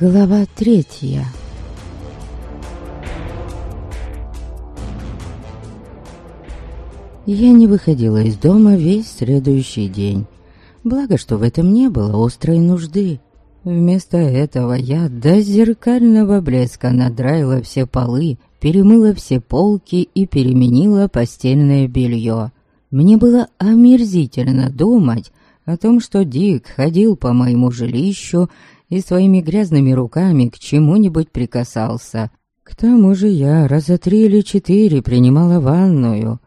Глава третья Я не выходила из дома весь следующий день. Благо, что в этом не было острой нужды. Вместо этого я до зеркального блеска надраила все полы, перемыла все полки и переменила постельное белье. Мне было омерзительно думать о том, что Дик ходил по моему жилищу и своими грязными руками к чему-нибудь прикасался. К тому же я раза три или четыре принимала ванную,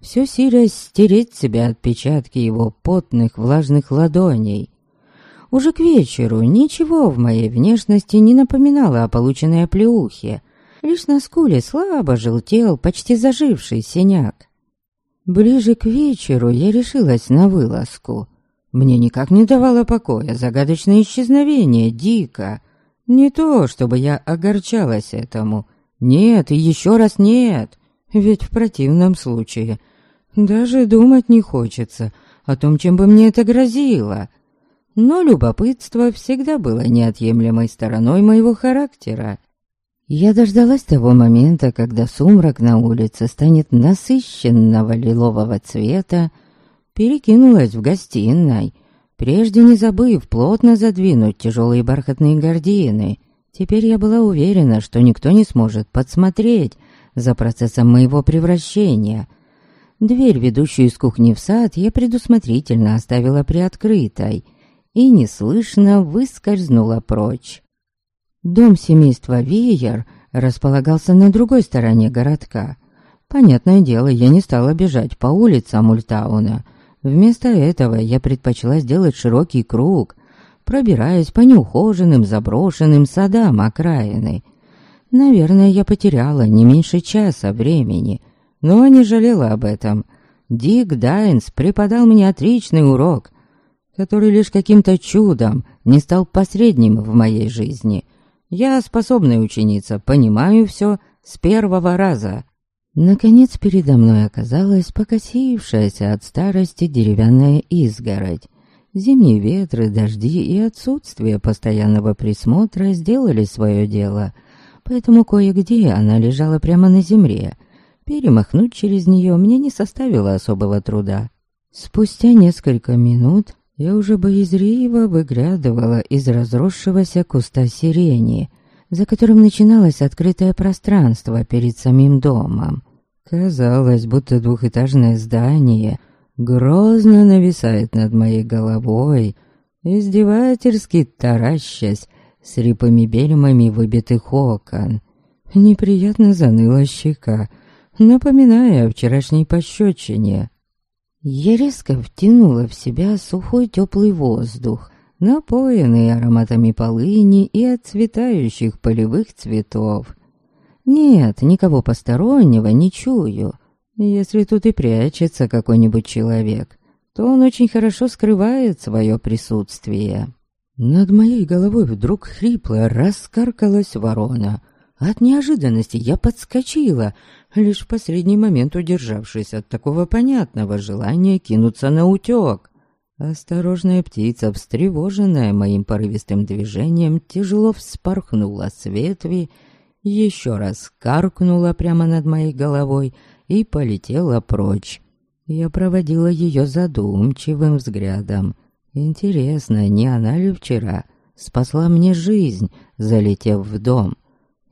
все силясь стереть себя отпечатки его потных влажных ладоней. Уже к вечеру ничего в моей внешности не напоминало о полученной оплеухе, лишь на скуле слабо желтел почти заживший синяк. Ближе к вечеру я решилась на вылазку — мне никак не давало покоя загадочное исчезновение Дика. Не то, чтобы я огорчалась этому. Нет и еще раз нет. Ведь в противном случае даже думать не хочется о том, чем бы мне это грозило. Но любопытство всегда было неотъемлемой стороной моего характера. Я дождалась того момента, когда сумрак на улице станет насыщенного лилового цвета, перекинулась в гостиной, прежде не забыв плотно задвинуть тяжелые бархатные гардины. Теперь я была уверена, что никто не сможет подсмотреть за процессом моего превращения. Дверь, ведущую из кухни в сад, я предусмотрительно оставила приоткрытой и неслышно выскользнула прочь. Дом семейства Виер располагался на другой стороне городка. Понятное дело, я не стала бежать по улицам Ультауна — Вместо этого я предпочла сделать широкий круг, пробираясь по неухоженным заброшенным садам окраины. Наверное, я потеряла не меньше часа времени, но не жалела об этом. Дик Дайнс преподал мне отличный урок, который лишь каким-то чудом не стал посредним в моей жизни. Я способная ученица, понимаю все с первого раза. Наконец передо мной оказалась покосившаяся от старости деревянная изгородь. Зимние ветры, дожди и отсутствие постоянного присмотра сделали свое дело, поэтому кое-где она лежала прямо на земле. Перемахнуть через нее мне не составило особого труда. Спустя несколько минут я уже боязливо выглядывала из разросшегося куста сирени — за которым начиналось открытое пространство перед самим домом. Казалось, будто двухэтажное здание грозно нависает над моей головой, издевательски таращась с рипами бельмами выбитых окон. Неприятно заныла щека, напоминая о вчерашней пощечине. Я резко втянула в себя сухой теплый воздух, напоенный ароматами полыни и отцветающих полевых цветов. Нет, никого постороннего не чую. Если тут и прячется какой-нибудь человек, то он очень хорошо скрывает свое присутствие. Над моей головой вдруг хрипло раскаркалась ворона. От неожиданности я подскочила, лишь в последний момент удержавшись от такого понятного желания кинуться на утек. Осторожная птица, встревоженная моим порывистым движением, тяжело вспорхнула с ветви, еще раз каркнула прямо над моей головой и полетела прочь. Я проводила ее задумчивым взглядом. Интересно, не она ли вчера спасла мне жизнь, залетев в дом?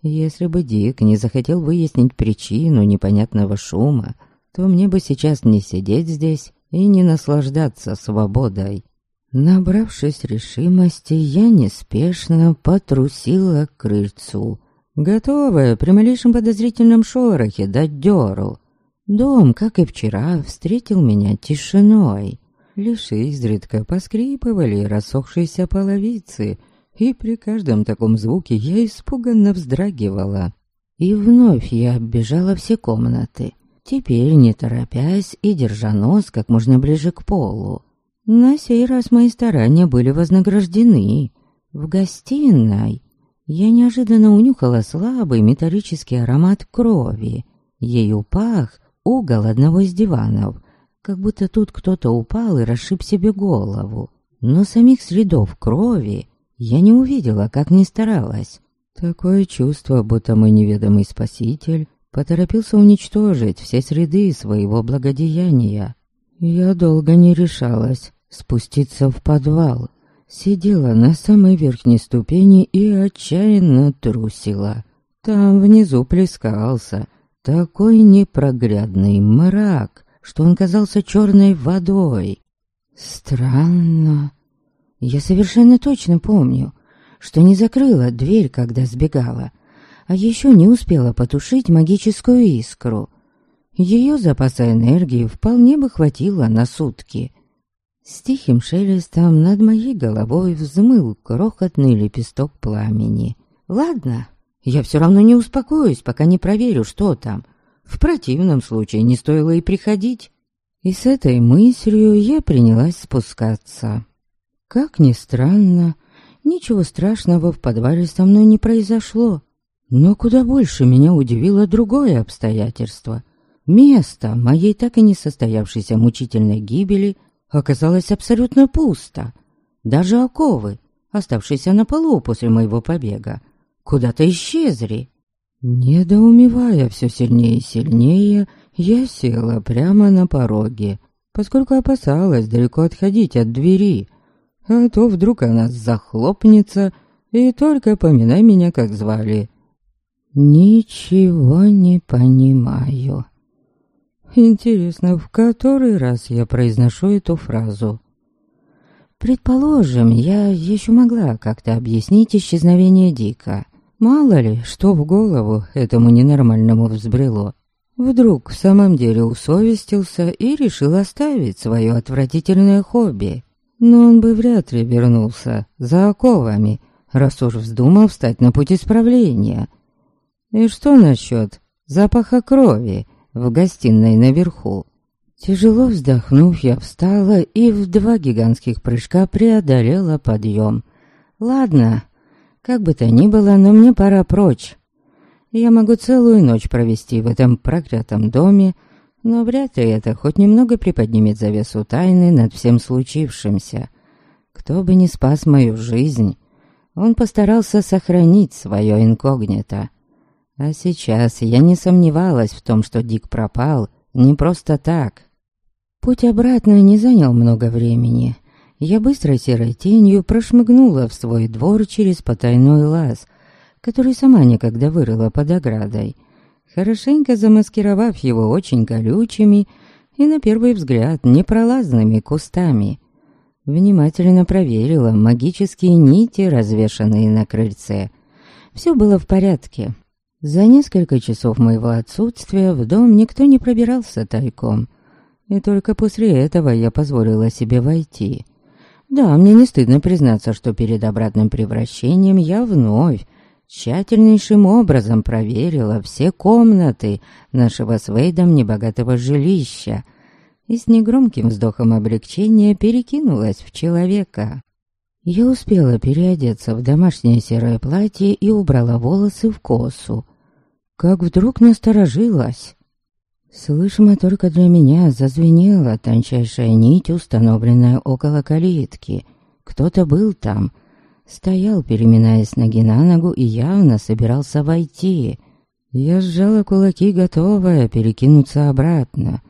Если бы Дик не захотел выяснить причину непонятного шума, то мне бы сейчас не сидеть здесь и не наслаждаться свободой. Набравшись решимости, я неспешно потрусила к крыльцу, готовая при малейшем подозрительном шорохе дать дёру. Дом, как и вчера, встретил меня тишиной. Лишь изредка поскрипывали рассохшиеся половицы, и при каждом таком звуке я испуганно вздрагивала. И вновь я оббежала все комнаты, Теперь, не торопясь и держа нос как можно ближе к полу. На сей раз мои старания были вознаграждены. В гостиной я неожиданно унюхала слабый металлический аромат крови. Ею пах угол одного из диванов, как будто тут кто-то упал и расшиб себе голову. Но самих следов крови я не увидела, как ни старалась. Такое чувство, будто мой неведомый спаситель поторопился уничтожить все среды своего благодеяния. Я долго не решалась спуститься в подвал. Сидела на самой верхней ступени и отчаянно трусила. Там внизу плескался такой непроглядный мрак, что он казался черной водой. Странно. Я совершенно точно помню, что не закрыла дверь, когда сбегала, а еще не успела потушить магическую искру. Ее запаса энергии вполне бы хватило на сутки. С тихим шелестом над моей головой взмыл крохотный лепесток пламени. Ладно, я все равно не успокоюсь, пока не проверю, что там. В противном случае не стоило и приходить. И с этой мыслью я принялась спускаться. Как ни странно, ничего страшного в подвале со мной не произошло. Но куда больше меня удивило другое обстоятельство. Место моей так и не состоявшейся мучительной гибели оказалось абсолютно пусто. Даже оковы, оставшиеся на полу после моего побега, куда-то исчезли. Недоумевая все сильнее и сильнее, я села прямо на пороге, поскольку опасалась далеко отходить от двери, а то вдруг она захлопнется, и только поминай меня, как звали. Ничего не понимаю. Интересно, в который раз я произношу эту фразу? Предположим, я еще могла как-то объяснить исчезновение Дика. Мало ли, что в голову этому ненормальному взбрело. Вдруг в самом деле усовестился и решил оставить свое отвратительное хобби. Но он бы вряд ли вернулся за оковами, раз уж вздумал встать на путь исправления. И что насчет запаха крови в гостиной наверху? Тяжело вздохнув, я встала и в два гигантских прыжка преодолела подъем. Ладно, как бы то ни было, но мне пора прочь. Я могу целую ночь провести в этом проклятом доме, но вряд ли это хоть немного приподнимет завесу тайны над всем случившимся. Кто бы ни спас мою жизнь, он постарался сохранить свое инкогнито. А сейчас я не сомневалась в том, что Дик пропал не просто так. Путь обратно не занял много времени — я быстрой серой тенью прошмыгнула в свой двор через потайной лаз, который сама некогда вырыла под оградой, хорошенько замаскировав его очень колючими и, на первый взгляд, непролазными кустами. Внимательно проверила магические нити, развешанные на крыльце. Все было в порядке. За несколько часов моего отсутствия в дом никто не пробирался тайком, и только после этого я позволила себе войти — да, мне не стыдно признаться, что перед обратным превращением я вновь тщательнейшим образом проверила все комнаты нашего с Вейдом небогатого жилища и с негромким вздохом облегчения перекинулась в человека. Я успела переодеться в домашнее серое платье и убрала волосы в косу, как вдруг насторожилась. Слышимо только для меня зазвенела тончайшая нить, установленная около калитки. Кто-то был там, стоял, переминаясь ноги на ногу, и явно собирался войти. Я сжала кулаки, готовая перекинуться обратно.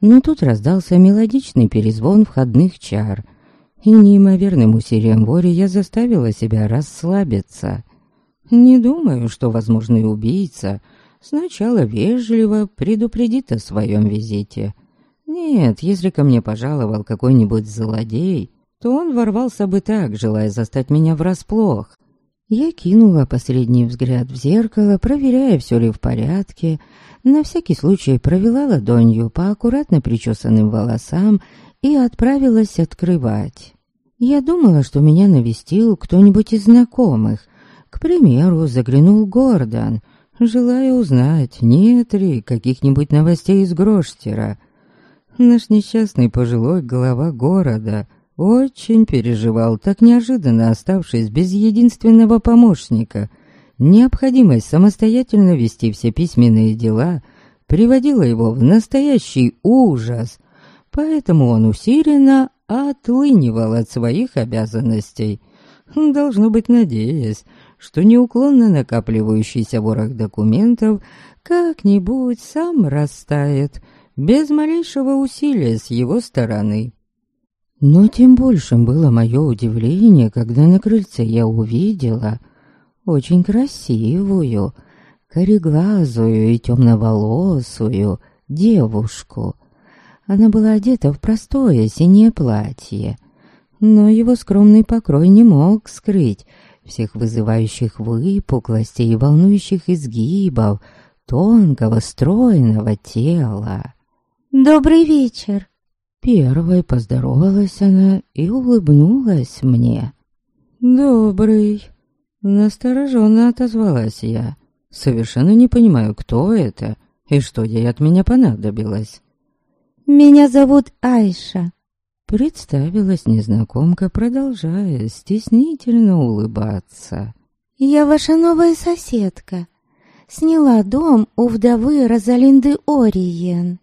Но тут раздался мелодичный перезвон входных чар, и неимоверным усилием воли я заставила себя расслабиться. Не думаю, что возможный убийца — Сначала вежливо предупредит о своем визите. Нет, если ко мне пожаловал какой-нибудь злодей, то он ворвался бы так, желая застать меня врасплох. Я кинула посредний взгляд в зеркало, проверяя, все ли в порядке, на всякий случай провела ладонью по аккуратно причесанным волосам и отправилась открывать. Я думала, что меня навестил кто-нибудь из знакомых. К примеру, заглянул Гордон — желая узнать, нет ли каких-нибудь новостей из Гроштера. Наш несчастный пожилой глава города очень переживал, так неожиданно оставшись без единственного помощника. Необходимость самостоятельно вести все письменные дела приводила его в настоящий ужас, поэтому он усиленно отлынивал от своих обязанностей. должно быть надеясь, что неуклонно накапливающийся ворох документов как-нибудь сам растает, без малейшего усилия с его стороны. Но тем большим было мое удивление, когда на крыльце я увидела очень красивую, кореглазую и темноволосую девушку. Она была одета в простое синее платье, но его скромный покрой не мог скрыть всех вызывающих выпуклостей и волнующих изгибов тонкого, стройного тела. «Добрый вечер!» Первой поздоровалась она и улыбнулась мне. «Добрый!» Настороженно отозвалась я. Совершенно не понимаю, кто это и что ей от меня понадобилось. «Меня зовут Айша». Представилась незнакомка, продолжая стеснительно улыбаться. «Я ваша новая соседка. Сняла дом у вдовы Розалинды Ориен».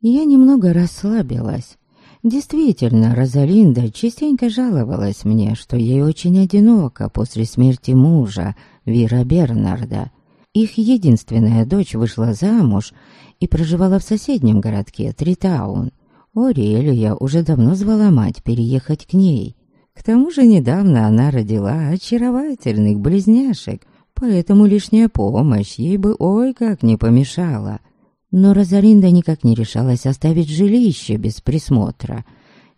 Я немного расслабилась. Действительно, Розалинда частенько жаловалась мне, что ей очень одиноко после смерти мужа, Вира Бернарда. Их единственная дочь вышла замуж и проживала в соседнем городке Тритаун. Орелия уже давно звала мать переехать к ней. К тому же недавно она родила очаровательных близняшек, поэтому лишняя помощь ей бы ой как не помешала. Но Розалинда никак не решалась оставить жилище без присмотра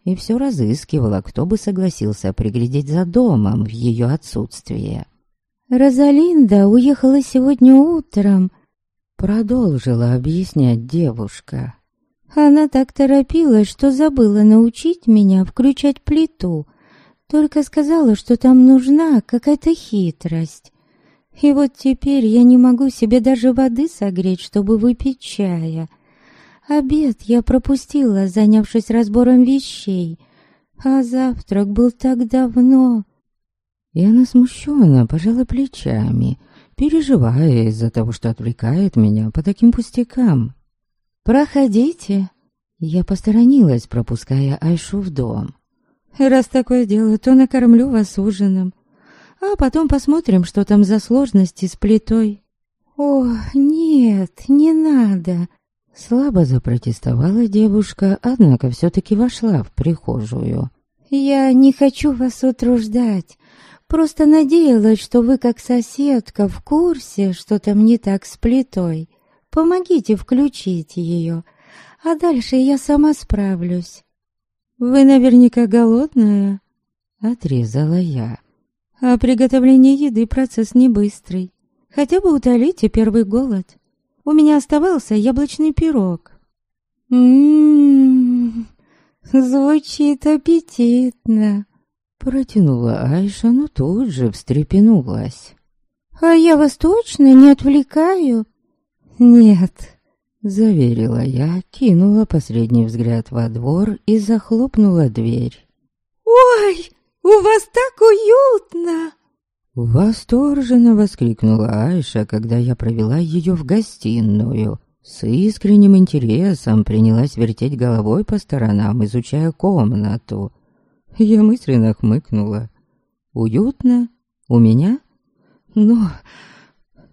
и все разыскивала, кто бы согласился приглядеть за домом в ее отсутствие. «Розалинда уехала сегодня утром», — продолжила объяснять девушка. «Она так торопилась, что забыла научить меня включать плиту, только сказала, что там нужна какая-то хитрость. И вот теперь я не могу себе даже воды согреть, чтобы выпить чая. Обед я пропустила, занявшись разбором вещей, а завтрак был так давно. И она смущенно пожала плечами, переживая из-за того, что отвлекает меня по таким пустякам. «Проходите». Я посторонилась, пропуская Айшу в дом. «Раз такое дело, то накормлю вас ужином а потом посмотрим, что там за сложности с плитой». «О, нет, не надо!» Слабо запротестовала девушка, однако все-таки вошла в прихожую. «Я не хочу вас утруждать. Просто надеялась, что вы, как соседка, в курсе, что там не так с плитой. Помогите включить ее, а дальше я сама справлюсь». «Вы наверняка голодная?» Отрезала я. А приготовление еды процесс не быстрый. Хотя бы утолите первый голод. У меня оставался яблочный пирог. Ммм, звучит аппетитно. Протянула Айша, но тут же встрепенулась. «А я вас точно не отвлекаю?» «Нет», — заверила я, кинула последний взгляд во двор и захлопнула дверь. «Ой!» «У вас так уютно!» Восторженно воскликнула Айша, когда я провела ее в гостиную. С искренним интересом принялась вертеть головой по сторонам, изучая комнату. Я мысленно хмыкнула. «Уютно? У меня?» «Ну,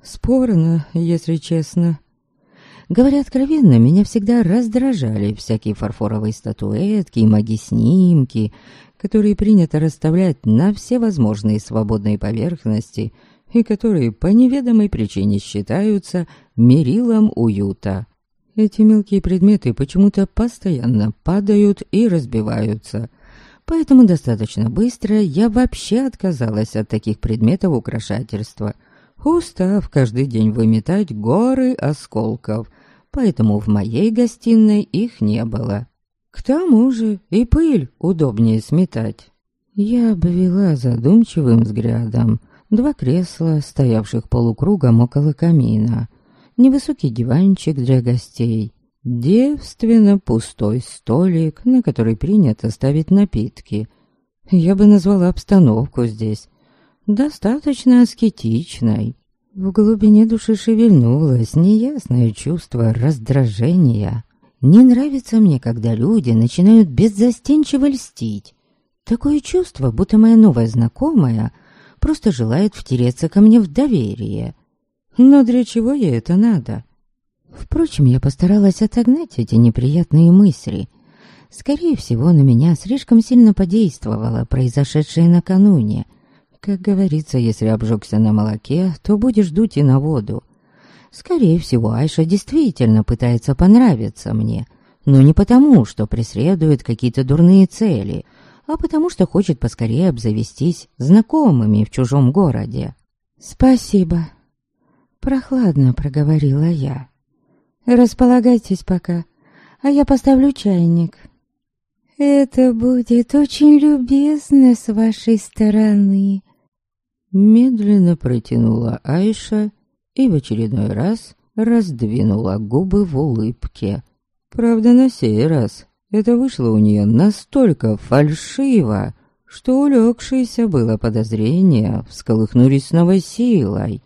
спорно, если честно». Говоря откровенно, меня всегда раздражали всякие фарфоровые статуэтки и маги-снимки, которые принято расставлять на все возможные свободные поверхности и которые по неведомой причине считаются мерилом уюта. Эти мелкие предметы почему-то постоянно падают и разбиваются, поэтому достаточно быстро я вообще отказалась от таких предметов украшательства, устав каждый день выметать горы осколков, поэтому в моей гостиной их не было. К тому же и пыль удобнее сметать. Я обвела задумчивым взглядом два кресла, стоявших полукругом около камина, невысокий диванчик для гостей, девственно пустой столик, на который принято ставить напитки. Я бы назвала обстановку здесь достаточно аскетичной. В глубине души шевельнулось неясное чувство раздражения. Не нравится мне, когда люди начинают беззастенчиво льстить. Такое чувство, будто моя новая знакомая просто желает втереться ко мне в доверие. Но для чего ей это надо? Впрочем, я постаралась отогнать эти неприятные мысли. Скорее всего, на меня слишком сильно подействовало произошедшее накануне. Как говорится, если обжегся на молоке, то будешь дуть и на воду. Скорее всего, Айша действительно пытается понравиться мне, но не потому, что преследует какие-то дурные цели, а потому что хочет поскорее обзавестись знакомыми в чужом городе. «Спасибо», — прохладно проговорила я. «Располагайтесь пока, а я поставлю чайник». «Это будет очень любезно с вашей стороны», — медленно протянула Айша и в очередной раз раздвинула губы в улыбке. Правда, на сей раз это вышло у нее настолько фальшиво, что улегшееся было подозрение всколыхнулись новой силой.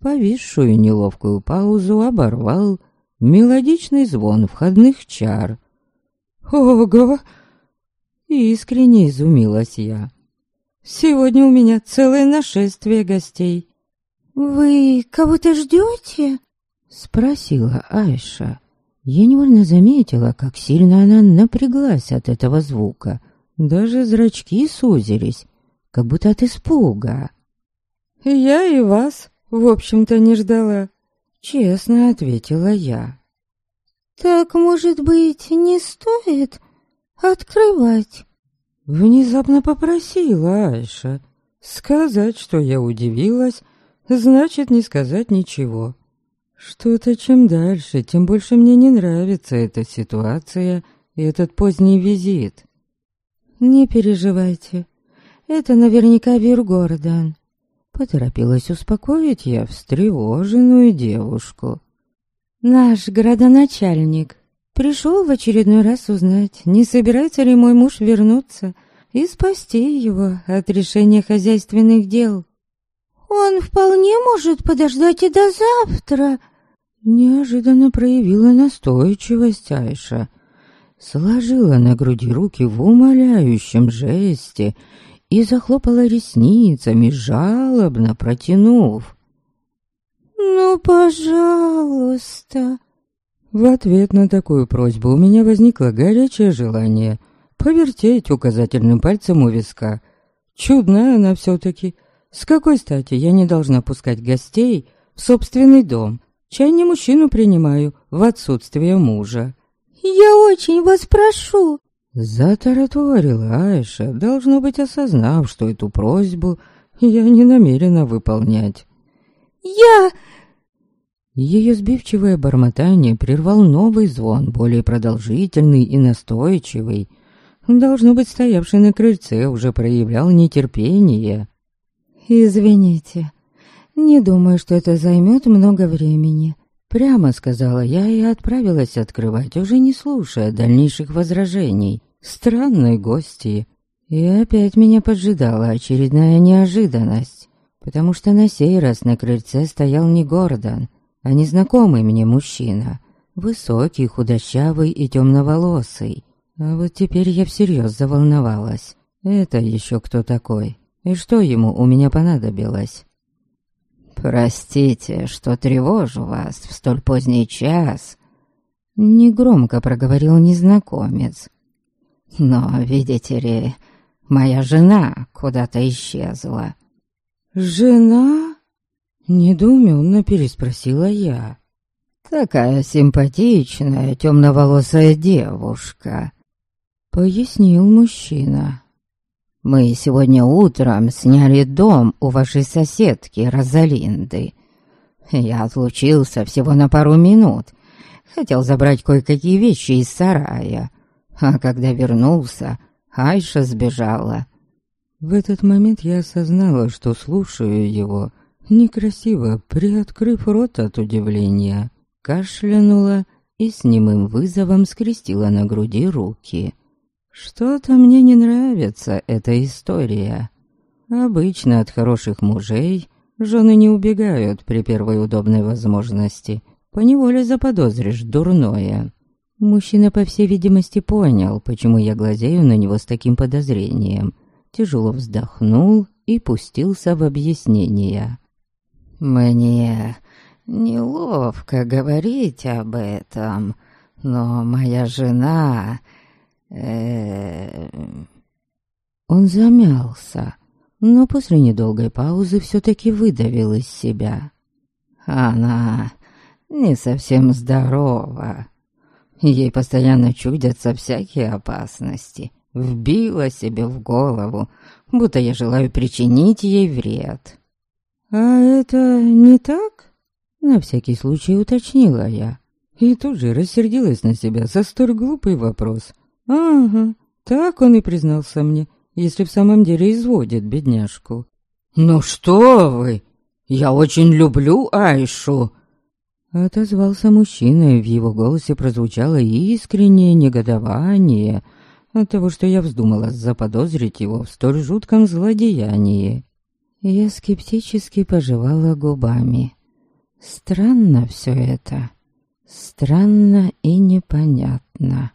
Повисшую неловкую паузу оборвал мелодичный звон входных чар. «Ого!» Искренне изумилась я. «Сегодня у меня целое нашествие гостей». «Вы кого-то ждете?» Спросила Айша. Я невольно заметила, как сильно она напряглась от этого звука. Даже зрачки сузились, как будто от испуга. «Я и вас, в общем-то, не ждала», — честно ответила я. «Так, может быть, не стоит открывать?» Внезапно попросила Айша. Сказать, что я удивилась, значит не сказать ничего. Что-то чем дальше, тем больше мне не нравится эта ситуация и этот поздний визит. Не переживайте, это наверняка Виргордан. Поторопилась успокоить я встревоженную девушку. Наш городоначальник пришел в очередной раз узнать, не собирается ли мой муж вернуться и спасти его от решения хозяйственных дел. «Он вполне может подождать и до завтра», — неожиданно проявила настойчивость Айша. Сложила на груди руки в умоляющем жесте и захлопала ресницами, жалобно протянув. «Ну, пожалуйста!» В ответ на такую просьбу у меня возникло горячее желание повертеть указательным пальцем у виска. Чудная она все-таки. С какой стати я не должна пускать гостей в собственный дом? Чай не мужчину принимаю в отсутствие мужа. «Я очень вас прошу!» Затараторила Айша, должно быть осознав, что эту просьбу я не намерена выполнять. «Я...» Ее сбивчивое бормотание прервал новый звон, более продолжительный и настойчивый. Должно быть, стоявший на крыльце уже проявлял нетерпение. «Извините, не думаю, что это займет много времени», — прямо сказала я и отправилась открывать, уже не слушая дальнейших возражений. Странной гости. И опять меня поджидала очередная неожиданность, потому что на сей раз на крыльце стоял не Гордон, а незнакомый мне мужчина, высокий, худощавый и темноволосый. А вот теперь я всерьез заволновалась. Это еще кто такой? И что ему у меня понадобилось? «Простите, что тревожу вас в столь поздний час», — негромко проговорил незнакомец. «Но, видите ли, моя жена куда-то исчезла». «Жена?» Недоуменно переспросила я. «Такая симпатичная темноволосая девушка», — пояснил мужчина. «Мы сегодня утром сняли дом у вашей соседки Розалинды. Я отлучился всего на пару минут. Хотел забрать кое-какие вещи из сарая. А когда вернулся, Айша сбежала». В этот момент я осознала, что слушаю его некрасиво, приоткрыв рот от удивления, кашлянула и с немым вызовом скрестила на груди руки. Что-то мне не нравится эта история. Обычно от хороших мужей жены не убегают при первой удобной возможности. Поневоле заподозришь дурное. Мужчина, по всей видимости, понял, почему я глазею на него с таким подозрением. Тяжело вздохнул и пустился в объяснения. «Мне неловко говорить об этом, но моя жена...» э Он замялся, но после недолгой паузы все-таки выдавил из себя. «Она не совсем здорова. Ей постоянно чудятся всякие опасности. Вбила себе в голову, будто я желаю причинить ей вред». «А это не так?» На всякий случай уточнила я. И тут же рассердилась на себя за столь глупый вопрос. «Ага, так он и признался мне, если в самом деле изводит бедняжку». «Ну что вы! Я очень люблю Айшу!» Отозвался мужчина, и в его голосе прозвучало искреннее негодование от того, что я вздумала заподозрить его в столь жутком злодеянии. Я скептически пожевала губами. Странно все это. Странно и непонятно.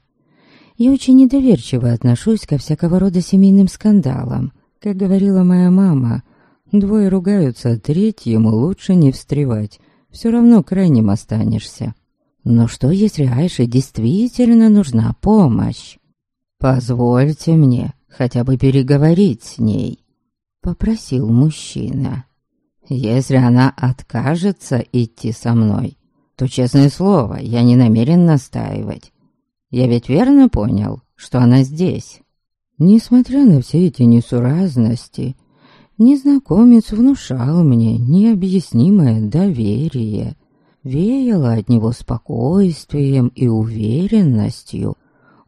Я очень недоверчиво отношусь ко всякого рода семейным скандалам. Как говорила моя мама, двое ругаются, третьему лучше не встревать. Все равно крайним останешься. Но что, если Айше действительно нужна помощь? Позвольте мне хотя бы переговорить с ней, попросил мужчина. Если она откажется идти со мной, то, честное слово, я не намерен настаивать. Я ведь верно понял, что она здесь. Несмотря на все эти несуразности, незнакомец внушал мне необъяснимое доверие, веяло от него спокойствием и уверенностью.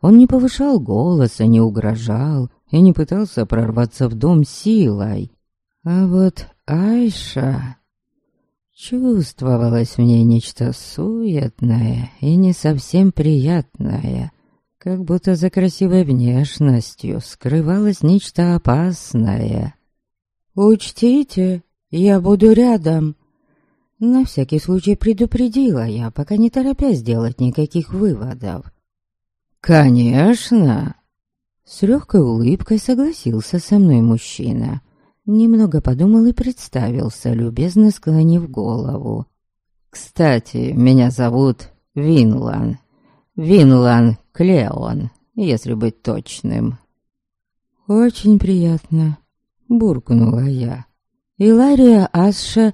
Он не повышал голоса, не угрожал и не пытался прорваться в дом силой. А вот Айша... Чувствовалось в ней нечто суетное и не совсем приятное, как будто за красивой внешностью скрывалось нечто опасное. «Учтите, я буду рядом», на всякий случай предупредила я, пока не торопясь делать никаких выводов. «Конечно!» С легкой улыбкой согласился со мной мужчина. Немного подумал и представился, любезно склонив голову. «Кстати, меня зовут Винлан. Винлан Клеон, если быть точным». «Очень приятно», — буркнула я. «Илария Асша...»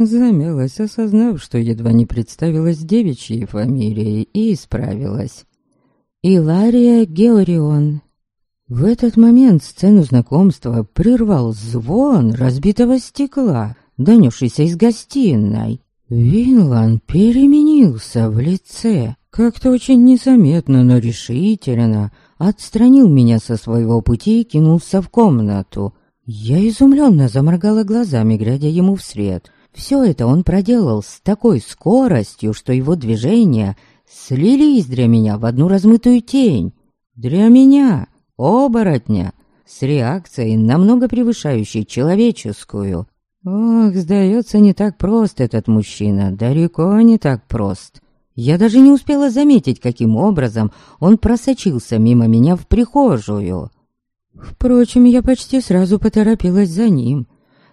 Замялась, осознав, что едва не представилась девичьей фамилией, и исправилась. «Илария Георион». В этот момент сцену знакомства прервал звон разбитого стекла, донесшийся из гостиной. Винлан переменился в лице, как-то очень незаметно, но решительно отстранил меня со своего пути и кинулся в комнату. Я изумленно заморгала глазами, глядя ему вслед. Все это он проделал с такой скоростью, что его движения слились для меня в одну размытую тень. Для меня, оборотня, с реакцией, намного превышающей человеческую. Ох, сдается, не так прост этот мужчина, далеко не так прост. Я даже не успела заметить, каким образом он просочился мимо меня в прихожую. Впрочем, я почти сразу поторопилась за ним,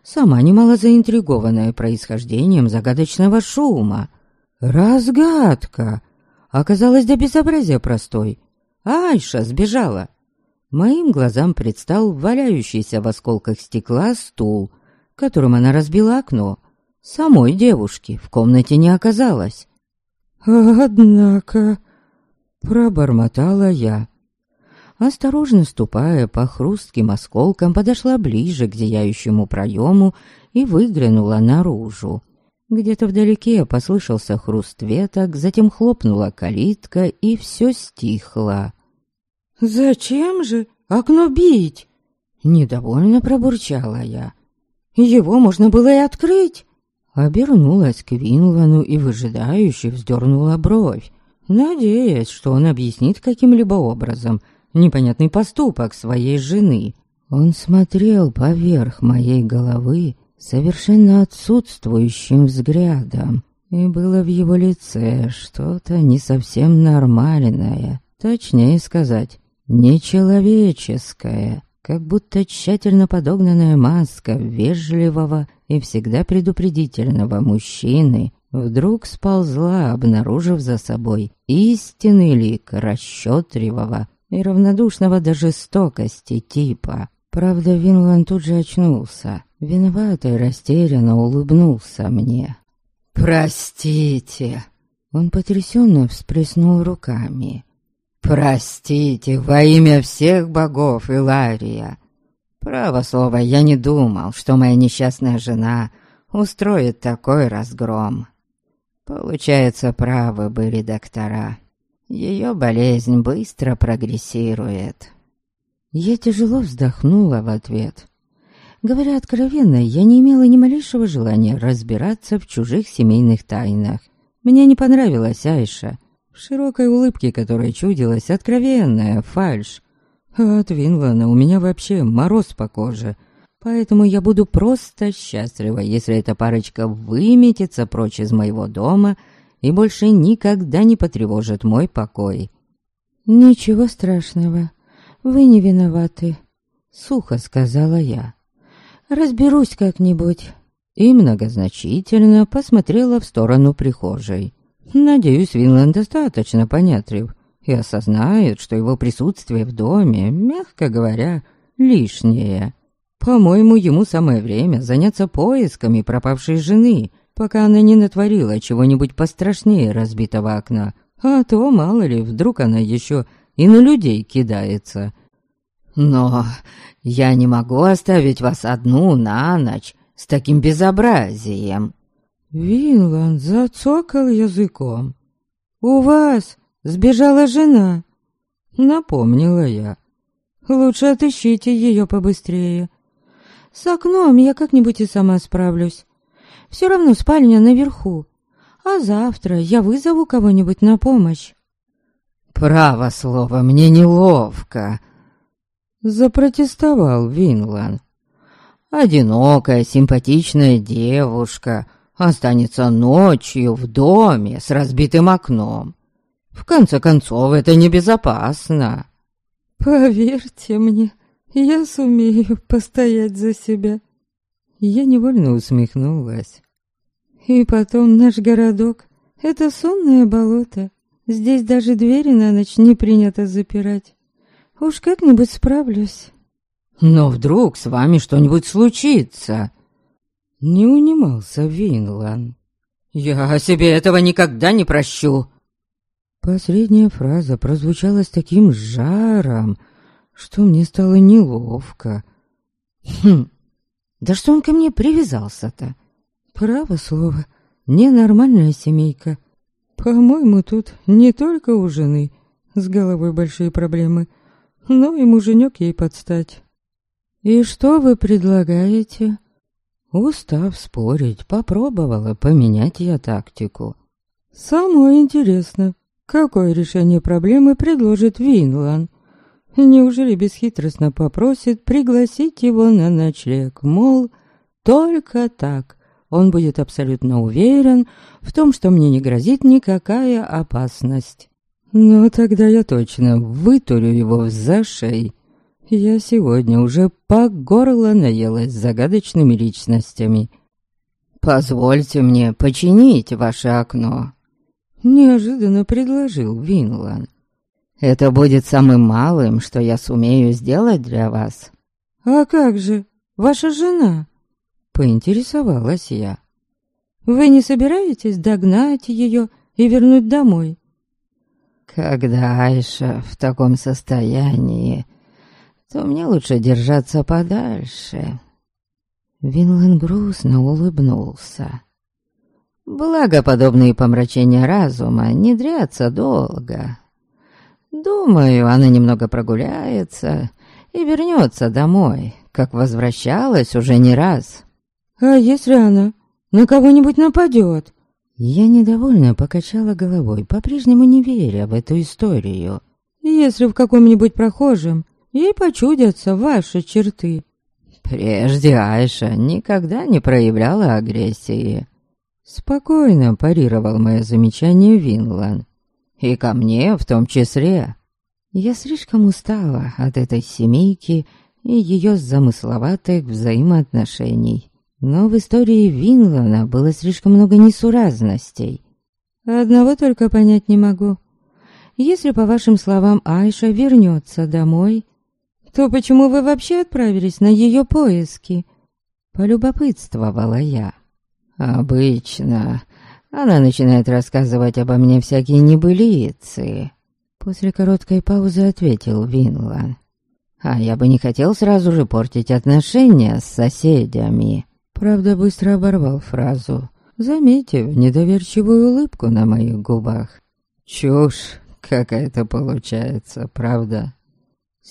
сама немало заинтригованная происхождением загадочного шума. Разгадка! Оказалась до безобразия простой. Айша сбежала. Моим глазам предстал валяющийся в осколках стекла стул, которым она разбила окно. Самой девушки в комнате не оказалось. «Однако...» — пробормотала я. Осторожно ступая по хрустким осколкам, подошла ближе к зияющему проему и выглянула наружу. Где-то вдалеке послышался хруст веток, затем хлопнула калитка, и все стихло. «Зачем же окно бить?» Недовольно пробурчала я. «Его можно было и открыть!» Обернулась к Винлану и выжидающе вздернула бровь, надеясь, что он объяснит каким-либо образом непонятный поступок своей жены. Он смотрел поверх моей головы совершенно отсутствующим взглядом. И было в его лице что-то не совсем нормальное, точнее сказать, нечеловеческое, как будто тщательно подогнанная маска вежливого и всегда предупредительного мужчины вдруг сползла, обнаружив за собой истинный лик расчетливого и равнодушного до жестокости типа. Правда, Винланд тут же очнулся, виновато и растерянно улыбнулся мне. «Простите!» Он потрясенно всплеснул руками. «Простите, во имя всех богов, Илария! Право слово, я не думал, что моя несчастная жена устроит такой разгром. Получается, правы были доктора. Ее болезнь быстро прогрессирует». Я тяжело вздохнула в ответ. Говоря откровенно, я не имела ни малейшего желания разбираться в чужих семейных тайнах. Мне не понравилась Айша, в широкой улыбке которой чудилась откровенная фальшь. А от Винлана у меня вообще мороз по коже, поэтому я буду просто счастлива, если эта парочка выметится прочь из моего дома и больше никогда не потревожит мой покой. «Ничего страшного», вы не виноваты», — сухо сказала я. «Разберусь как-нибудь». И многозначительно посмотрела в сторону прихожей. Надеюсь, Винланд достаточно понятлив и осознает, что его присутствие в доме, мягко говоря, лишнее. По-моему, ему самое время заняться поисками пропавшей жены, пока она не натворила чего-нибудь пострашнее разбитого окна. А то, мало ли, вдруг она еще и на людей кидается. Но я не могу оставить вас одну на ночь с таким безобразием. Винланд зацокал языком. «У вас сбежала жена», — напомнила я. «Лучше отыщите ее побыстрее. С окном я как-нибудь и сама справлюсь. Все равно спальня наверху, а завтра я вызову кого-нибудь на помощь». «Право слово, мне неловко», — запротестовал Винлан. «Одинокая, симпатичная девушка останется ночью в доме с разбитым окном. В конце концов, это небезопасно». «Поверьте мне, я сумею постоять за себя». Я невольно усмехнулась. «И потом наш городок — это сонное болото». Здесь даже двери на ночь не принято запирать. Уж как-нибудь справлюсь. Но вдруг с вами что-нибудь случится. Не унимался Винлан. Я себе этого никогда не прощу. Последняя фраза прозвучала с таким жаром, что мне стало неловко. Хм, да что он ко мне привязался-то? Право слово, ненормальная семейка. По-моему, тут не только у жены с головой большие проблемы, но и муженек ей подстать. «И что вы предлагаете?» Устав спорить, попробовала поменять я тактику. «Самое интересно, какое решение проблемы предложит Винлан? Неужели бесхитростно попросит пригласить его на ночлег, мол, только так, он будет абсолютно уверен в том, что мне не грозит никакая опасность. Но тогда я точно вытурю его в зашей. Я сегодня уже по горло наелась загадочными личностями. «Позвольте мне починить ваше окно», — неожиданно предложил Винлан. «Это будет самым малым, что я сумею сделать для вас». «А как же, ваша жена?» Поинтересовалась я. «Вы не собираетесь догнать ее и вернуть домой?» «Когда Айша в таком состоянии, то мне лучше держаться подальше». Винлан грустно улыбнулся. Благо, подобные помрачения разума не дрятся долго. Думаю, она немного прогуляется и вернется домой, как возвращалась уже не раз. «А если она на кого-нибудь нападет?» Я недовольно покачала головой, по-прежнему не веря в эту историю. «Если в каком-нибудь прохожем ей почудятся ваши черты». «Прежде Айша никогда не проявляла агрессии», — Спокойно парировал мое замечание Винлан. И ко мне в том числе. Я слишком устала от этой семейки и ее замысловатых взаимоотношений. Но в истории Винлана было слишком много несуразностей. Одного только понять не могу. Если, по вашим словам, Айша вернется домой, то почему вы вообще отправились на ее поиски? Полюбопытствовала я. Обычно она начинает рассказывать обо мне всякие небылицы. После короткой паузы ответил Винлан. А я бы не хотел сразу же портить отношения с соседями. Правда, быстро оборвал фразу, заметив недоверчивую улыбку на моих губах. Чушь какая-то получается, правда?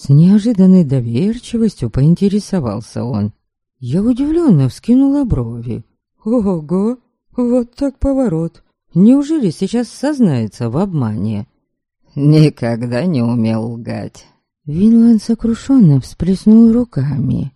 С неожиданной доверчивостью поинтересовался он. Я удивленно вскинула брови. Ого, вот так поворот. Неужели сейчас сознается в обмане? Никогда не умел лгать. Винланд сокрушенно всплеснул руками.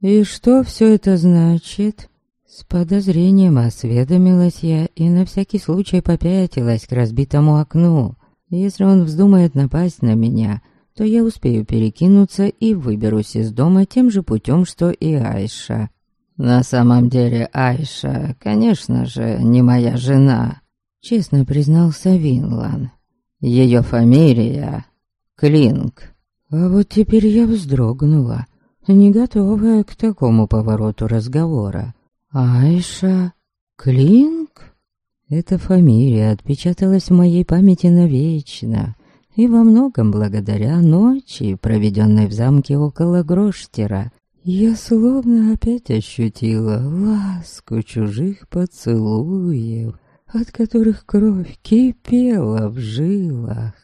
«И что все это значит?» С подозрением осведомилась я и на всякий случай попятилась к разбитому окну. Если он вздумает напасть на меня, то я успею перекинуться и выберусь из дома тем же путем, что и Айша. На самом деле Айша, конечно же, не моя жена, честно признался Винлан. Ее фамилия Клинк. А вот теперь я вздрогнула, не готовая к такому повороту разговора. Айша Клинк? Эта фамилия отпечаталась в моей памяти навечно, и во многом благодаря ночи, проведенной в замке около Гроштера, я словно опять ощутила ласку чужих поцелуев, от которых кровь кипела в жилах.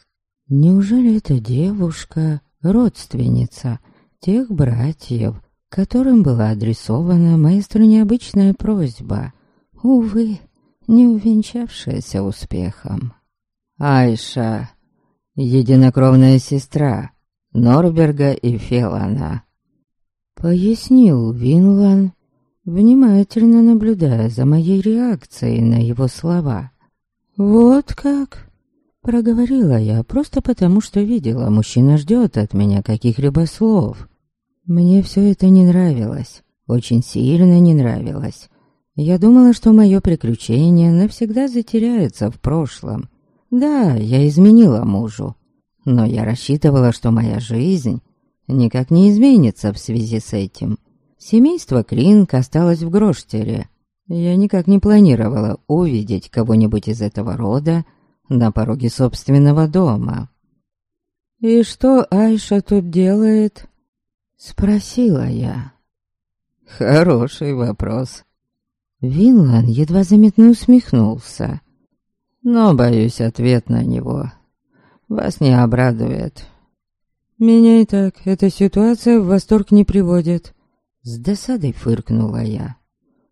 Неужели эта девушка родственница тех братьев, которым была адресована маэстру необычная просьба, увы, не увенчавшаяся успехом. Айша, единокровная сестра Норберга и Фелана, пояснил Винлан, внимательно наблюдая за моей реакцией на его слова. «Вот как?» Проговорила я просто потому, что видела, мужчина ждет от меня каких-либо слов. Мне все это не нравилось, очень сильно не нравилось. Я думала, что мое приключение навсегда затеряется в прошлом. Да, я изменила мужу, но я рассчитывала, что моя жизнь никак не изменится в связи с этим. Семейство Клинк осталось в Гроштере. Я никак не планировала увидеть кого-нибудь из этого рода, на пороге собственного дома. «И что Айша тут делает?» — спросила я. «Хороший вопрос». Винлан едва заметно усмехнулся. «Но, боюсь, ответ на него вас не обрадует». «Меня и так эта ситуация в восторг не приводит», — с досадой фыркнула я.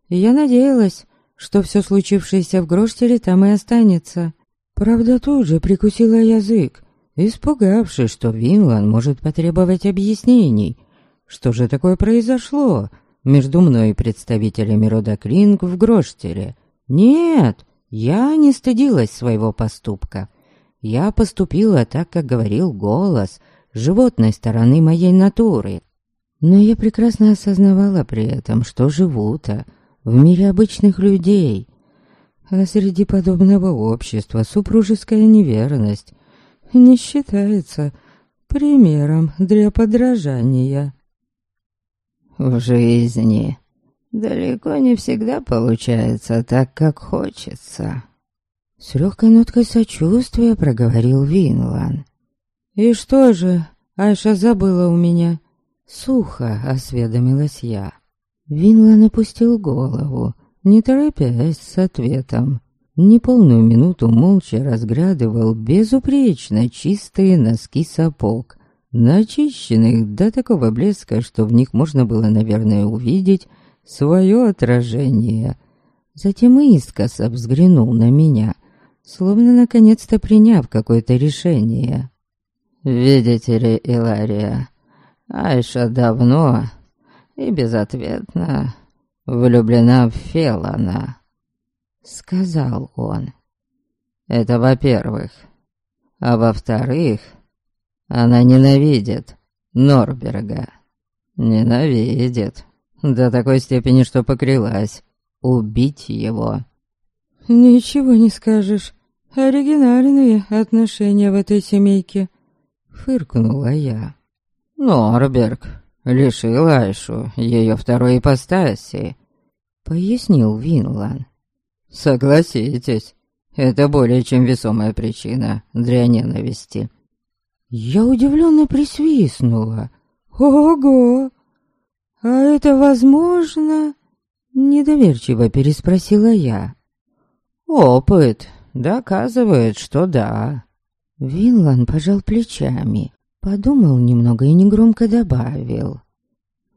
«Я надеялась, что все случившееся в Гроштере там и останется. Правда, тут же прикусила язык, испугавшись, что Винлан может потребовать объяснений. Что же такое произошло между мной и представителями рода Клинг в Гроштере? Нет, я не стыдилась своего поступка. Я поступила так, как говорил голос животной стороны моей натуры. Но я прекрасно осознавала при этом, что живу-то в мире обычных людей, а среди подобного общества супружеская неверность не считается примером для подражания. В жизни далеко не всегда получается так, как хочется. С легкой ноткой сочувствия проговорил Винлан. «И что же, Айша забыла у меня?» Сухо осведомилась я. Винлан опустил голову, не торопясь с ответом. Неполную минуту молча разглядывал безупречно чистые носки сапог, начищенных до такого блеска, что в них можно было, наверное, увидеть свое отражение. Затем искоса взглянул на меня, словно наконец-то приняв какое-то решение. «Видите ли, Илария, Айша давно и безответно влюблена в Фелана. — сказал он. «Это во-первых. А во-вторых, она ненавидит Норберга. Ненавидит. До такой степени, что покрылась. Убить его». «Ничего не скажешь. Оригинальные отношения в этой семейке», — фыркнула я. «Норберг лишил Айшу ее второй ипостаси», — пояснил Винлан. «Согласитесь, это более чем весомая причина для ненависти». Я удивленно присвистнула. «Ого! А это возможно?» Недоверчиво переспросила я. «Опыт доказывает, что да». Винлан пожал плечами, подумал немного и негромко добавил.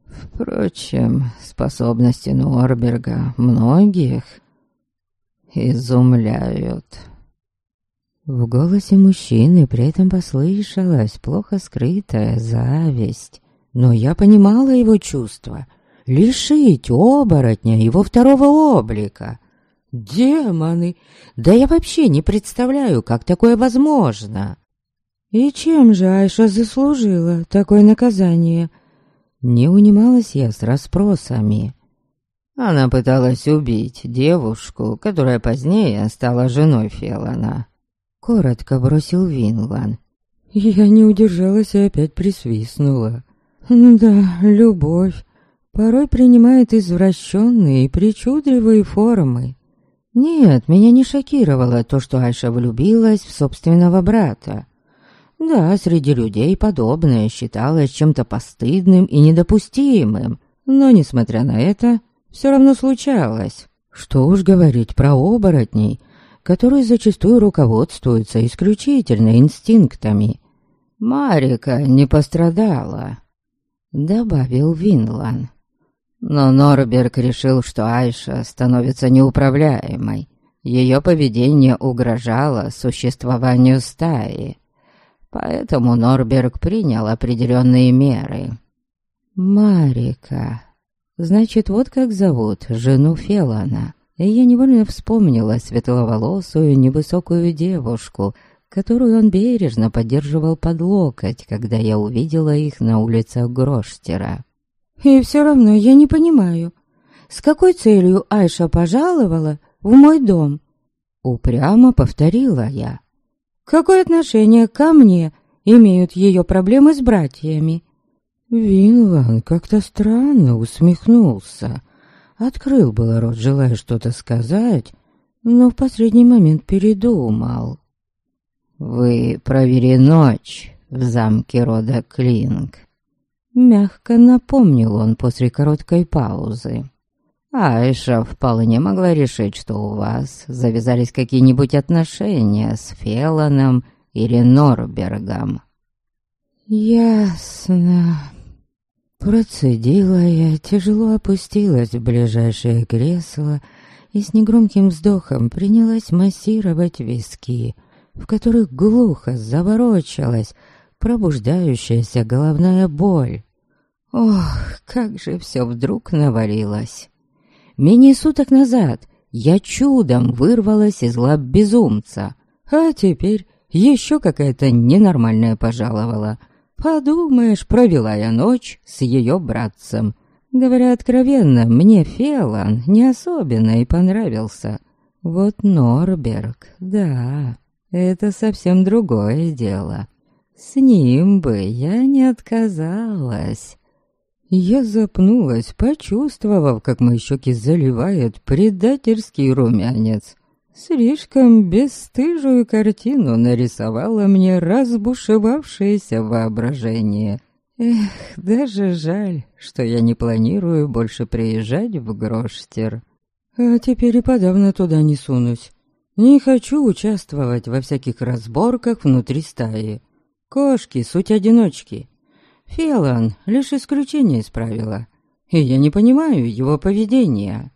Впрочем, способности Норберга многих изумляют. В голосе мужчины при этом послышалась плохо скрытая зависть. Но я понимала его чувства. Лишить оборотня его второго облика. Демоны! Да я вообще не представляю, как такое возможно. И чем же Айша заслужила такое наказание? Не унималась я с расспросами. Она пыталась убить девушку, которая позднее стала женой Фелана. Коротко бросил Винлан. Я не удержалась и опять присвистнула. Да, любовь порой принимает извращенные и причудливые формы. Нет, меня не шокировало то, что Айша влюбилась в собственного брата. Да, среди людей подобное считалось чем-то постыдным и недопустимым, но, несмотря на это, все равно случалось. Что уж говорить про оборотней, которые зачастую руководствуются исключительно инстинктами. Марика не пострадала, добавил Винлан. Но Норберг решил, что Айша становится неуправляемой. Ее поведение угрожало существованию стаи. Поэтому Норберг принял определенные меры. «Марика. Значит, вот как зовут жену Фелана». И я невольно вспомнила светловолосую невысокую девушку, которую он бережно поддерживал под локоть, когда я увидела их на улицах Гроштера. «И все равно я не понимаю, с какой целью Айша пожаловала в мой дом?» Упрямо повторила я. Какое отношение ко мне имеют ее проблемы с братьями? Винлан как-то странно усмехнулся. Открыл было рот, желая что-то сказать, но в последний момент передумал. «Вы провели ночь в замке рода Клинг», — мягко напомнил он после короткой паузы. Айша вполне могла решить, что у вас завязались какие-нибудь отношения с Феланом или Норбергом. Ясно. Процедила я, тяжело опустилась в ближайшее кресло и с негромким вздохом принялась массировать виски, в которых глухо заворочалась пробуждающаяся головная боль. Ох, как же все вдруг навалилось. Менее суток назад я чудом вырвалась из лап безумца, а теперь еще какая-то ненормальная пожаловала. Подумаешь, провела я ночь с ее братцем. Говоря откровенно, мне Фелан не особенно и понравился. Вот Норберг, да, это совсем другое дело. С ним бы я не отказалась. Я запнулась, почувствовав, как мои щеки заливает предательский румянец. Слишком бесстыжую картину нарисовало мне разбушевавшееся воображение. Эх, даже жаль, что я не планирую больше приезжать в Гроштер. А теперь и подавно туда не сунусь. Не хочу участвовать во всяких разборках внутри стаи. Кошки — суть одиночки. Фелан лишь исключение из правила, и я не понимаю его поведения.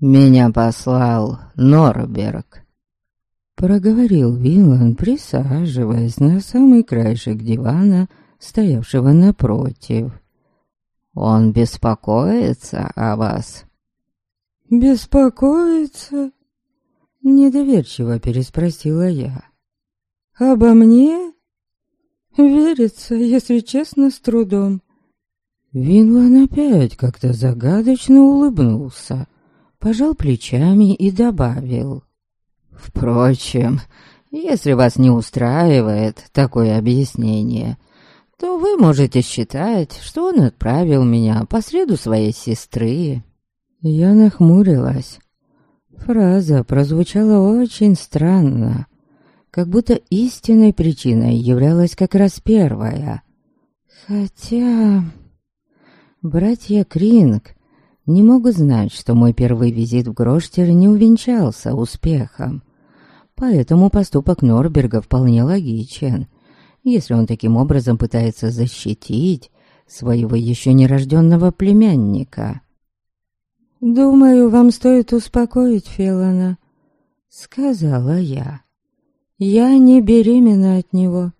«Меня послал Норберг», — проговорил Вилан, присаживаясь на самый краешек дивана, стоявшего напротив. «Он беспокоится о вас?» «Беспокоится?» Недоверчиво переспросила я. «Обо мне?» «Верится, если честно, с трудом». Винлан опять как-то загадочно улыбнулся, пожал плечами и добавил. «Впрочем, если вас не устраивает такое объяснение, то вы можете считать, что он отправил меня по среду своей сестры». Я нахмурилась. Фраза прозвучала очень странно, как будто истинной причиной являлась как раз первая. Хотя... Братья Кринг не могут знать, что мой первый визит в Гроштер не увенчался успехом. Поэтому поступок Норберга вполне логичен, если он таким образом пытается защитить своего еще нерожденного племянника. «Думаю, вам стоит успокоить Фелана», — сказала я. «Я не беременна от него.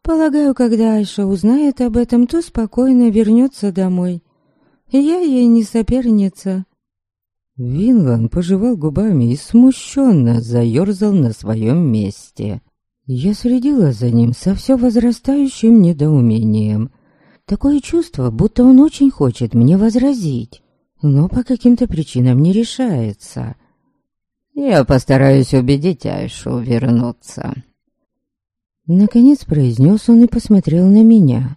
Полагаю, когда Айша узнает об этом, то спокойно вернется домой. Я ей не соперница». Винлан пожевал губами и смущенно заерзал на своем месте. Я следила за ним со все возрастающим недоумением. Такое чувство, будто он очень хочет мне возразить, но по каким-то причинам не решается. «Я постараюсь убедить Айшу вернуться», Наконец произнес он и посмотрел на меня.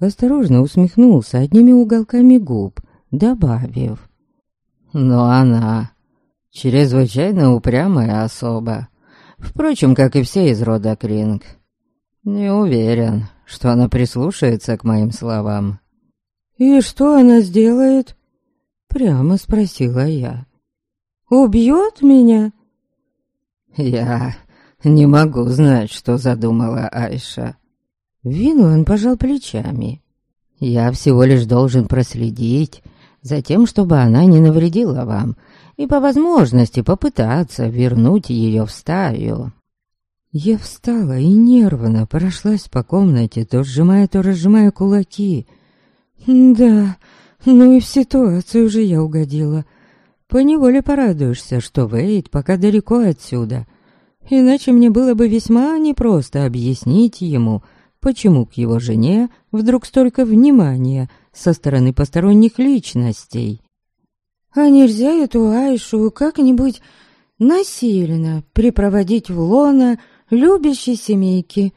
Осторожно усмехнулся одними уголками губ, добавив. «Но она чрезвычайно упрямая особа. Впрочем, как и все из рода Кринг. Не уверен, что она прислушается к моим словам». «И что она сделает?» Прямо спросила я. «Убьет меня?» «Я не могу знать, что задумала Айша. Винлан пожал плечами. Я всего лишь должен проследить за тем, чтобы она не навредила вам, и по возможности попытаться вернуть ее в стаю. Я встала и нервно прошлась по комнате, то сжимая, то разжимая кулаки. Да, ну и в ситуацию уже я угодила. Поневоле порадуешься, что Вейд пока далеко отсюда, Иначе мне было бы весьма непросто объяснить ему, почему к его жене вдруг столько внимания со стороны посторонних личностей. А нельзя эту Айшу как-нибудь насильно припроводить в лона любящей семейки?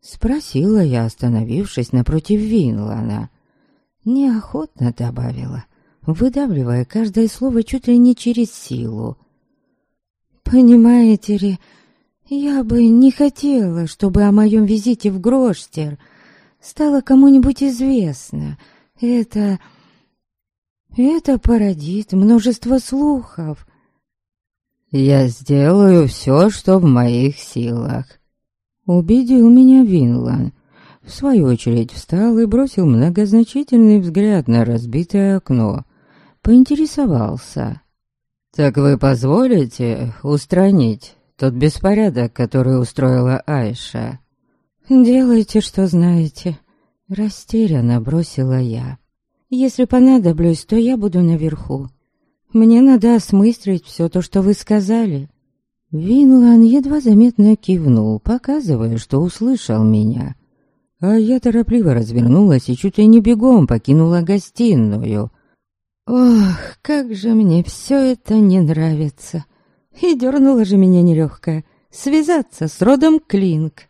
Спросила я, остановившись напротив Винлана. Неохотно добавила, выдавливая каждое слово чуть ли не через силу. Понимаете ли, я бы не хотела, чтобы о моем визите в Гроштер стало кому-нибудь известно. Это... это породит множество слухов. «Я сделаю все, что в моих силах», — убедил меня Винлан. В свою очередь встал и бросил многозначительный взгляд на разбитое окно. Поинтересовался. «Так вы позволите устранить тот беспорядок, который устроила Айша?» «Делайте, что знаете», — растерянно бросила я. «Если понадоблюсь, то я буду наверху. Мне надо осмыслить все то, что вы сказали». Винлан едва заметно кивнул, показывая, что услышал меня. А я торопливо развернулась и чуть ли не бегом покинула гостиную, Ох, как же мне все это не нравится. И дернула же меня нелегкая связаться с родом Клинк.